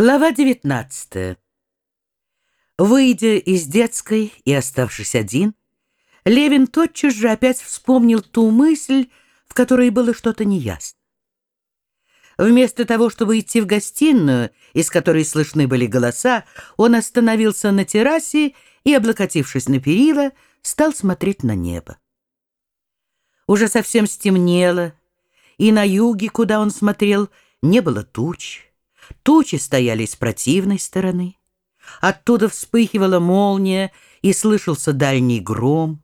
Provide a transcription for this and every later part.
Глава 19 Выйдя из детской и оставшись один, Левин тотчас же опять вспомнил ту мысль, в которой было что-то неясно. Вместо того, чтобы идти в гостиную, из которой слышны были голоса, он остановился на террасе и, облокотившись на перила, стал смотреть на небо. Уже совсем стемнело, и на юге, куда он смотрел, не было туч. Тучи стояли с противной стороны. Оттуда вспыхивала молния, и слышался дальний гром.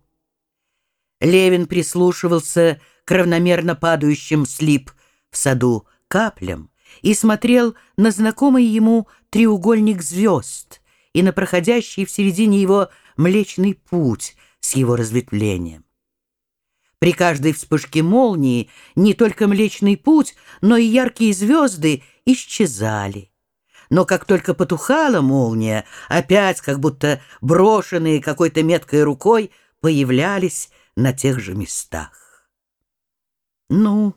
Левин прислушивался к равномерно падающим слип в саду каплям и смотрел на знакомый ему треугольник звезд и на проходящий в середине его Млечный Путь с его разветвлением. При каждой вспышке молнии не только Млечный Путь, но и яркие звезды исчезали. Но как только потухала молния, опять, как будто брошенные какой-то меткой рукой, появлялись на тех же местах. «Ну,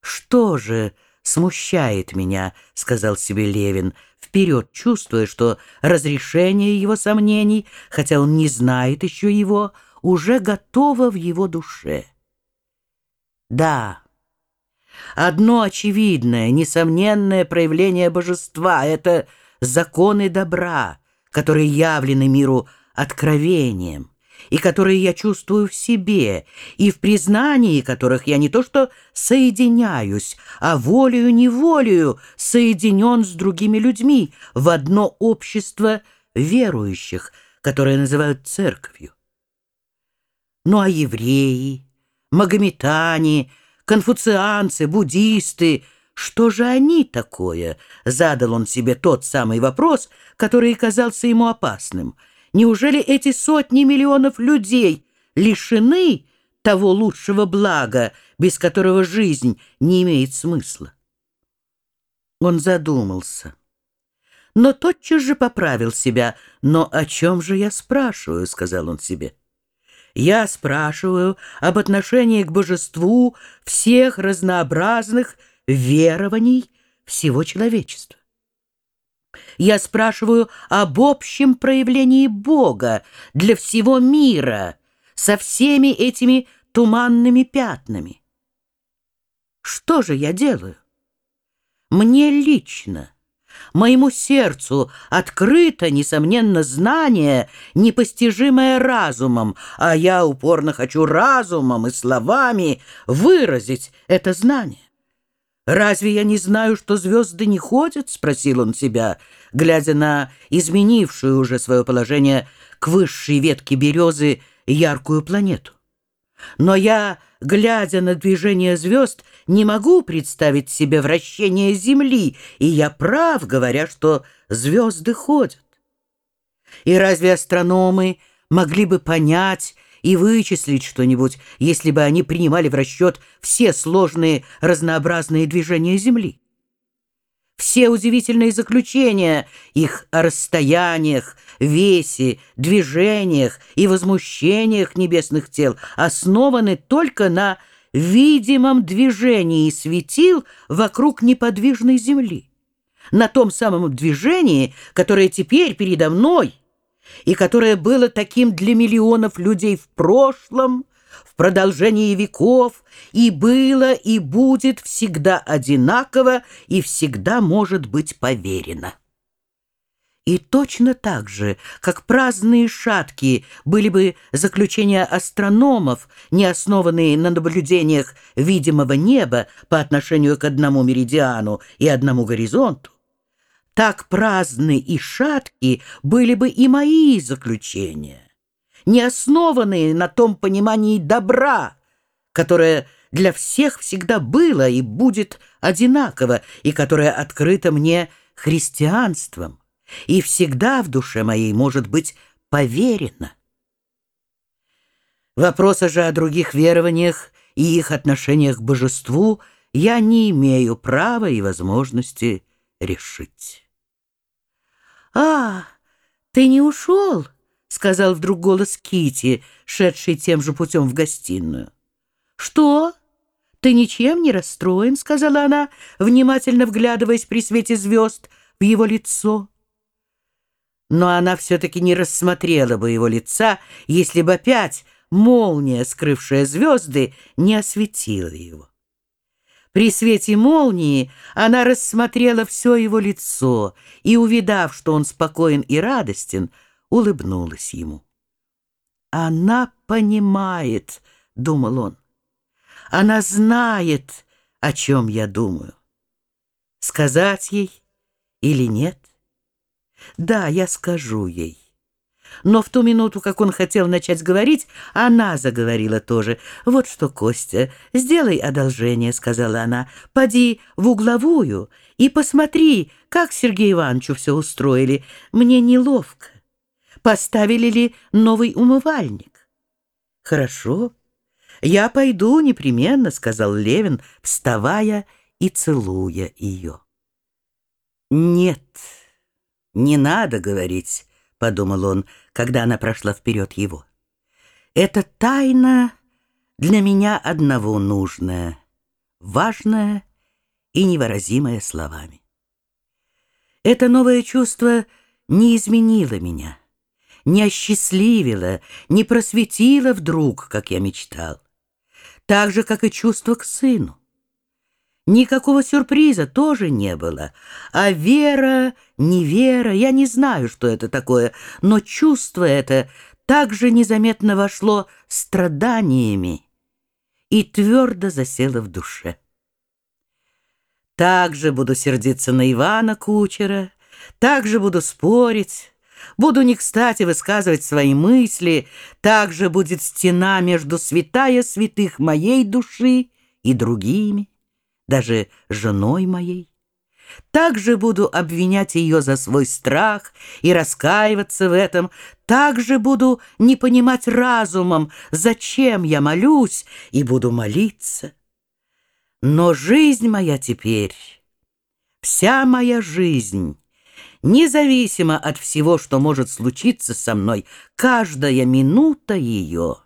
что же смущает меня?» — сказал себе Левин, вперед чувствуя, что разрешение его сомнений, хотя он не знает еще его, уже готово в его душе. Да, Одно очевидное, несомненное проявление божества — это законы добра, которые явлены миру откровением, и которые я чувствую в себе, и в признании которых я не то что соединяюсь, а волею-неволею соединен с другими людьми в одно общество верующих, которое называют церковью. Ну а евреи, магометане — конфуцианцы, буддисты. Что же они такое? Задал он себе тот самый вопрос, который казался ему опасным. Неужели эти сотни миллионов людей лишены того лучшего блага, без которого жизнь не имеет смысла? Он задумался. Но тотчас же поправил себя. «Но о чем же я спрашиваю?» — сказал он себе. Я спрашиваю об отношении к божеству всех разнообразных верований всего человечества. Я спрашиваю об общем проявлении Бога для всего мира со всеми этими туманными пятнами. Что же я делаю? Мне лично – Моему сердцу открыто, несомненно, знание, непостижимое разумом, а я упорно хочу разумом и словами выразить это знание. «Разве я не знаю, что звезды не ходят?» — спросил он себя, глядя на изменившую уже свое положение к высшей ветке березы яркую планету. Но я, глядя на движение звезд, не могу представить себе вращение Земли, и я прав, говоря, что звезды ходят. И разве астрономы могли бы понять и вычислить что-нибудь, если бы они принимали в расчет все сложные разнообразные движения Земли? Все удивительные заключения их о расстояниях, весе, движениях и возмущениях небесных тел основаны только на видимом движении светил вокруг неподвижной Земли, на том самом движении, которое теперь передо мной и которое было таким для миллионов людей в прошлом, в продолжении веков и было и будет всегда одинаково и всегда может быть поверено. И точно так же, как праздные шатки были бы заключения астрономов, не основанные на наблюдениях видимого неба по отношению к одному меридиану и одному горизонту, так праздны и шатки были бы и мои заключения не основанные на том понимании добра, которое для всех всегда было и будет одинаково, и которое открыто мне христианством, и всегда в душе моей может быть поверено. Вопроса же о других верованиях и их отношениях к божеству я не имею права и возможности решить. «А, ты не ушел?» — сказал вдруг голос Кити, шедший тем же путем в гостиную. «Что? Ты ничем не расстроен?» — сказала она, внимательно вглядываясь при свете звезд в его лицо. Но она все-таки не рассмотрела бы его лица, если бы опять молния, скрывшая звезды, не осветила его. При свете молнии она рассмотрела все его лицо и, увидав, что он спокоен и радостен, улыбнулась ему. «Она понимает», — думал он. «Она знает, о чем я думаю. Сказать ей или нет? Да, я скажу ей». Но в ту минуту, как он хотел начать говорить, она заговорила тоже. «Вот что, Костя, сделай одолжение», — сказала она. «Поди в угловую и посмотри, как Сергею Ивановичу все устроили. Мне неловко. Поставили ли новый умывальник?» «Хорошо. Я пойду непременно», — сказал Левин, вставая и целуя ее. «Нет, не надо говорить» подумал он, когда она прошла вперед его. Это тайна для меня одного нужная, важная и невыразимая словами. Это новое чувство не изменило меня, не осчастливило, не просветило вдруг, как я мечтал, так же, как и чувство к сыну. Никакого сюрприза тоже не было. А вера, не вера, я не знаю, что это такое, но чувство это также незаметно вошло страданиями и твердо засело в душе. Также буду сердиться на Ивана Кучера, также буду спорить, буду не кстати высказывать свои мысли, также будет стена между святая святых моей души и другими даже женой моей. Также буду обвинять ее за свой страх и раскаиваться в этом. Также буду не понимать разумом, зачем я молюсь, и буду молиться. Но жизнь моя теперь, вся моя жизнь, независимо от всего, что может случиться со мной, каждая минута ее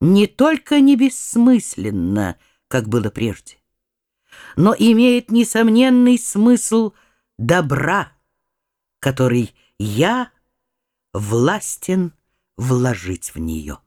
не только не бессмысленна, как было прежде, но имеет несомненный смысл добра, который я властен вложить в нее.